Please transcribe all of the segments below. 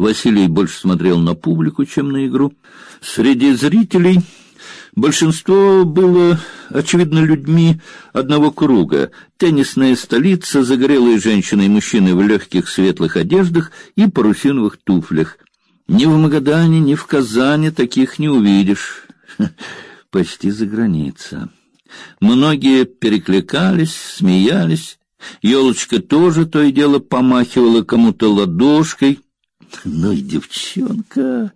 Василий больше смотрел на публику, чем на игру. Среди зрителей большинство было, очевидно, людьми одного круга. Теннисная столица, загорелые женщины и мужчины в легких светлых одеждах и парусиновых туфлях. Ни в Магадане, ни в Казани таких не увидишь. Почти за граница. Многие перекликались, смеялись. Елочка тоже то и дело помахивала кому-то ладошкой. Ну и девчонка.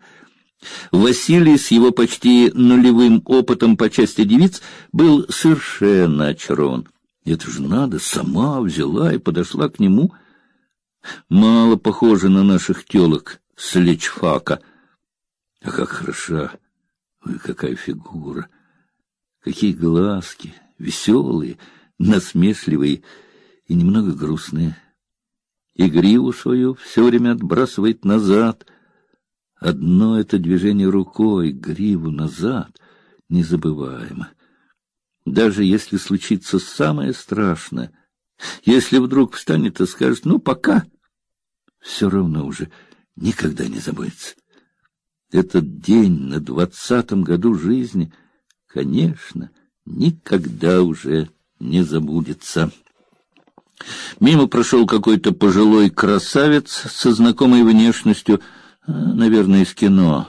Василий с его почти нулевым опытом по части девиц был совершенно очарован. Это же надо, сама взяла и подошла к нему. Мало похоже на наших телок с лечфака. А как хороша! Ой, какая фигура! Какие глазки! Веселые, насмешливые и немного грустные. И гриву свою все время отбрасывает назад. Одно это движение рукой, гриву назад, незабываемо. Даже если случится самое страшное, если вдруг встанет и скажет «ну, пока», все равно уже никогда не забудется. Этот день на двадцатом году жизни, конечно, никогда уже не забудется. Мимо прошел какой-то пожилой красавец со знакомой внешностью, а, наверное, из кино.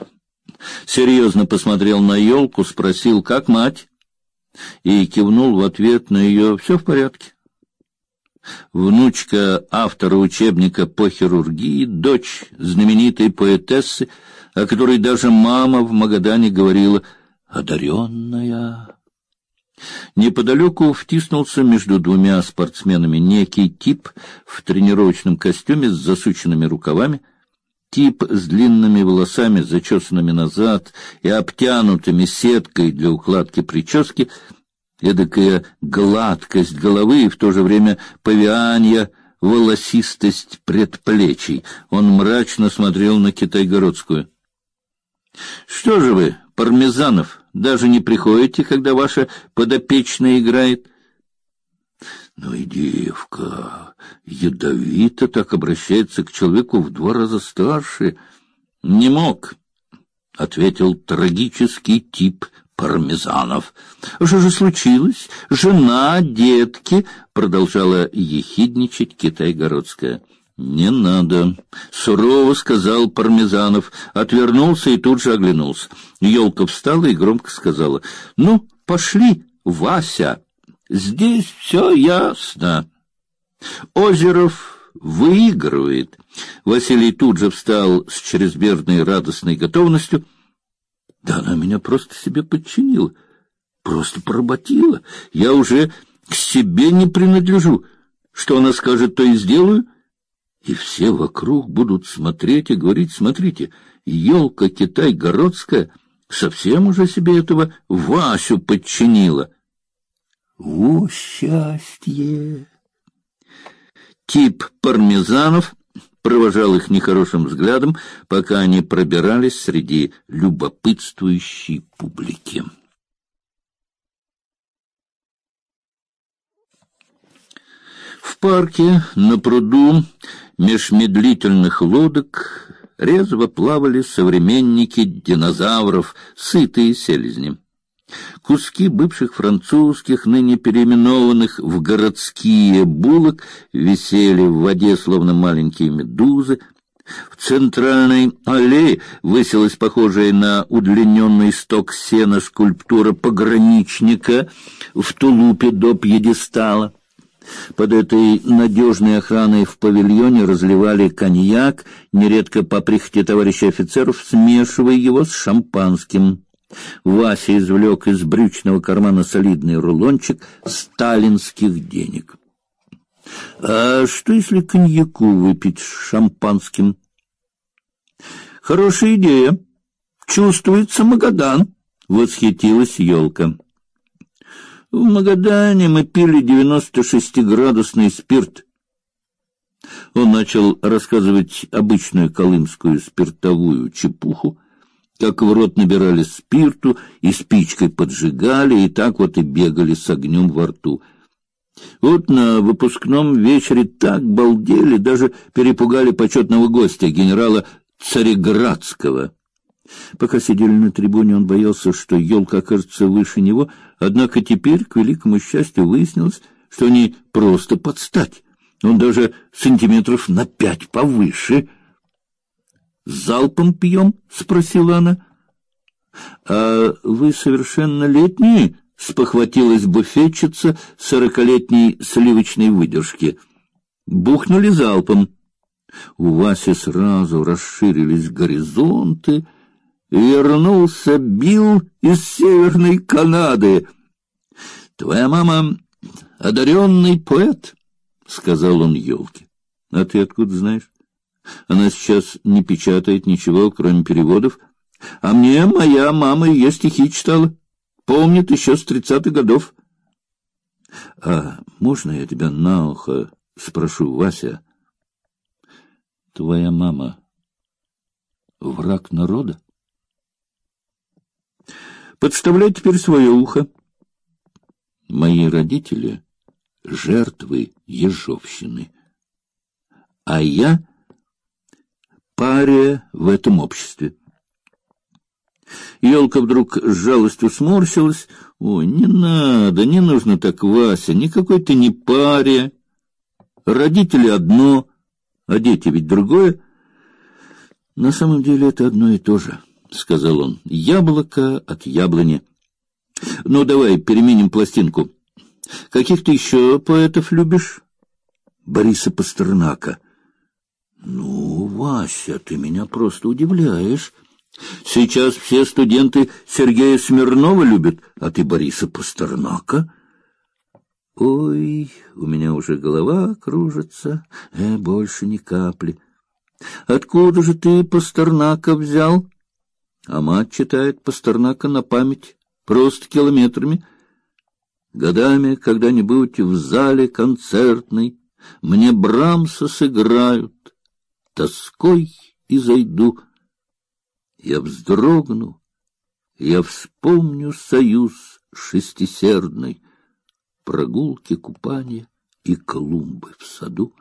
Серьезно посмотрел на елку, спросил, как мать, и кивнул в ответ на ее «все в порядке». Внучка автора учебника по хирургии, дочь знаменитой поэтессы, о которой даже мама в Магадане говорила «одаренная». Неподалеку втиснулся между двумя спортсменами некий тип в тренировочном костюме с засученными рукавами, тип с длинными волосами, зачесанными назад и обтянутыми сеткой для укладки прически, эдакая гладкость головы и в то же время повианье, волосистость предплечий. Он мрачно смотрел на Китайгородскую. — Что же вы, Пармезанов, даже не приходите, когда ваша подопечная играет? Ну и девка ядовито так обращается к человеку в два раза старше. Не мог, ответил трагический тип Пармезанов. Что же случилось? Жена, детки, продолжала ехидничать Китайгородская. Не надо, сурово сказал Пармезанов, отвернулся и тут же оглянулся. Елка встала и громко сказала: "Ну, пошли, Вася. Здесь все ясно. Озеров выигрывает". Василий тут же встал с чрезмерной радостной готовностью. Да она меня просто себе подчинила, просто поработила. Я уже к себе не принадлежу. Что она скажет, то и сделаю и все вокруг будут смотреть и говорить, смотрите, елка Китай-городская совсем уже себе этого Васю подчинила. О, счастье! Тип Пармезанов провожал их нехорошим взглядом, пока они пробирались среди любопытствующей публики. В парке на пруду меж медлительных лодок резво плавали современники динозавров, сытые селезни. Куски бывших французских, ныне переименованных в городские булок, висели в воде, словно маленькие медузы. В центральной аллее высилась похожая на удлиненный сток сена скульптура пограничника в тулупе до пьедестала. Под этой надежной охраной в павильоне разливали коньяк, нередко по прихоти товарища офицеров, смешивая его с шампанским. Вася извлек из брючного кармана солидный рулончик сталинских денег. — А что, если коньяку выпить шампанским? — Хорошая идея. Чувствуется Магадан, — восхитилась елка. В Магадане мы пили девяносто шестиградусный спирт. Он начал рассказывать обычную колымскую спиртовую чепуху, как в рот набирали спирту и спичкой поджигали, и так вот и бегали с огнем во рту. Вот на выпускном вечере так балдели, даже перепугали почетного гостя, генерала Цареградского. Пока сидели на трибуне, он боялся, что елка окажется выше него, однако теперь, к великому счастью, выяснилось, что они просто подстать. Он даже сантиметров на пять повыше. «Залпом пьем?» — спросила она. «А вы совершеннолетние?» — спохватилась буфетчица сорокалетней сливочной выдержки. «Бухнули залпом». У Васи сразу расширились горизонты. Вернулся Билл из Северной Канады. «Твоя мама одаренный поэт», — сказал он елке. «А ты откуда знаешь? Она сейчас не печатает ничего, кроме переводов. А мне моя мама ее стихи читала. Помнит еще с тридцатых годов». «А можно я тебя на ухо спрошу, Вася?» Твоя мама враг народа? Подставляй теперь свое ухо. Мои родители — жертвы ежовщины, а я — пария в этом обществе. Елка вдруг с жалостью сморщилась. «Ой, не надо, не нужно так, Вася, никакой ты не пария. Родители одно — а дети ведь другое. На самом деле это одно и то же, сказал он. Яблоко от яблони. Ну давай переменим пластинку. Каких ты еще поэтов любишь? Бориса Пастернака. Ну, Вася, ты меня просто удивляешь. Сейчас все студенты Сергея Смирнова любят, а ты Бориса Пастернака? Ой, у меня уже голова кружится, э, больше ни капли. Откуда же ты Пастернака взял? А мать читает Пастернака на память, просто километрами. Годами когда-нибудь в зале концертной мне Брамса сыграют, тоской и зайду. Я вздрогну, я вспомню союз шестисердный прогулки, купания и клумбы в саду.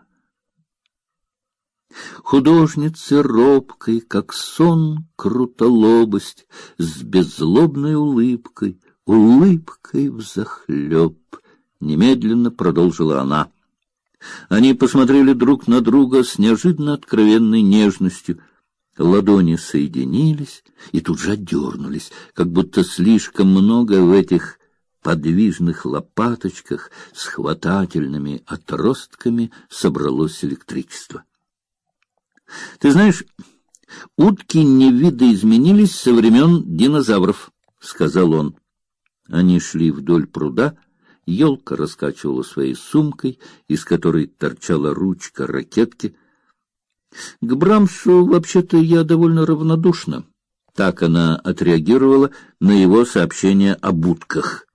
Художницы робкой, как сон, крутолобость, с беззлобной улыбкой, улыбкой взахлеб, немедленно продолжила она. Они посмотрели друг на друга с неожиданно откровенной нежностью. Ладони соединились и тут же отдернулись, как будто слишком много в этих подвижных лопаточках с хватательными отростками собралось электричество. Ты знаешь, утки не видоизменились со времен динозавров, сказал он. Они шли вдоль пруда, елка раскачивала своей сумкой, из которой торчала ручка ракетки. К Брамсу вообще-то я довольно равнодушна. Так она отреагировала на его сообщение об утках.